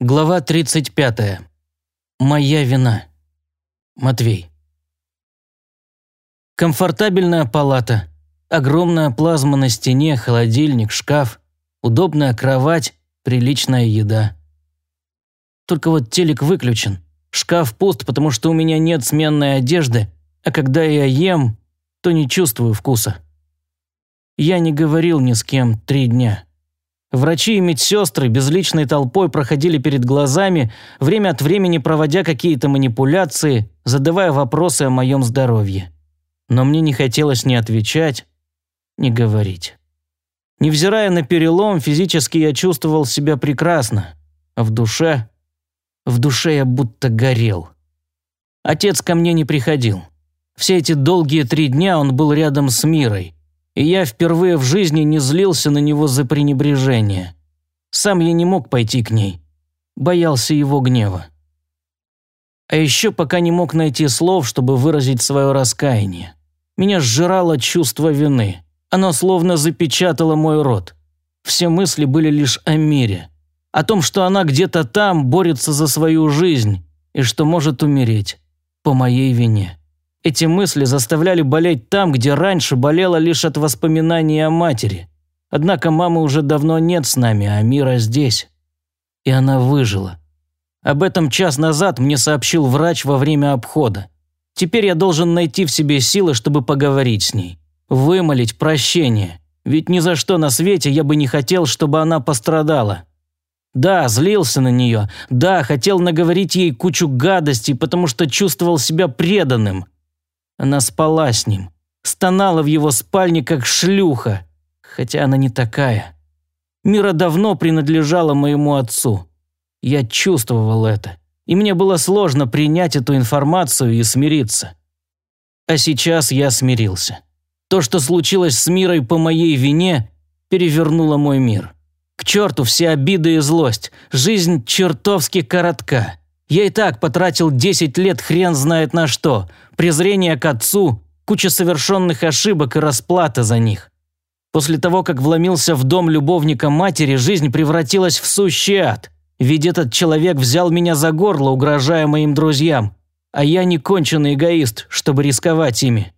Глава 35. Моя вина. Матвей. Комфортабельная палата, огромная плазма на стене, холодильник, шкаф, удобная кровать, приличная еда. Только вот телек выключен, шкаф пуст, потому что у меня нет сменной одежды, а когда я ем, то не чувствую вкуса. Я не говорил ни с кем три дня. Врачи и медсестры безличной толпой проходили перед глазами, время от времени проводя какие-то манипуляции, задавая вопросы о моем здоровье. Но мне не хотелось ни отвечать, ни говорить. Невзирая на перелом, физически я чувствовал себя прекрасно, а в душе... В душе я будто горел. Отец ко мне не приходил. Все эти долгие три дня он был рядом с Мирой и я впервые в жизни не злился на него за пренебрежение. Сам я не мог пойти к ней. Боялся его гнева. А еще пока не мог найти слов, чтобы выразить свое раскаяние. Меня сжирало чувство вины. Оно словно запечатало мой рот. Все мысли были лишь о мире. О том, что она где-то там борется за свою жизнь и что может умереть по моей вине. Эти мысли заставляли болеть там, где раньше болело лишь от воспоминаний о матери. Однако мамы уже давно нет с нами, а Мира здесь. И она выжила. Об этом час назад мне сообщил врач во время обхода. Теперь я должен найти в себе силы, чтобы поговорить с ней. Вымолить прощение. Ведь ни за что на свете я бы не хотел, чтобы она пострадала. Да, злился на нее. Да, хотел наговорить ей кучу гадостей, потому что чувствовал себя преданным – она спала с ним, стонала в его спальне, как шлюха, хотя она не такая. Мира давно принадлежала моему отцу. Я чувствовал это, и мне было сложно принять эту информацию и смириться. А сейчас я смирился. То, что случилось с Мирой по моей вине, перевернуло мой мир. К черту все обиды и злость. Жизнь чертовски коротка. Я и так потратил 10 лет хрен знает на что. Презрение к отцу, куча совершенных ошибок и расплата за них. После того, как вломился в дом любовника матери, жизнь превратилась в сущий ад. Ведь этот человек взял меня за горло, угрожая моим друзьям. А я не конченый эгоист, чтобы рисковать ими.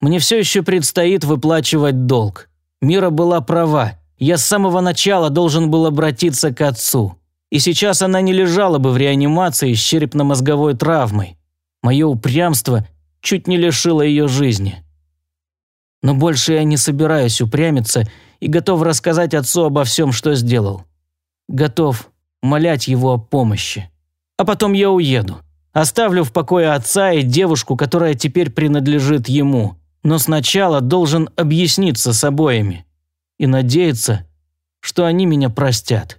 Мне все еще предстоит выплачивать долг. Мира была права. Я с самого начала должен был обратиться к отцу и сейчас она не лежала бы в реанимации с черепно-мозговой травмой. Мое упрямство чуть не лишило ее жизни. Но больше я не собираюсь упрямиться и готов рассказать отцу обо всем, что сделал. Готов молять его о помощи. А потом я уеду. Оставлю в покое отца и девушку, которая теперь принадлежит ему. Но сначала должен объясниться с обоими. И надеяться, что они меня простят.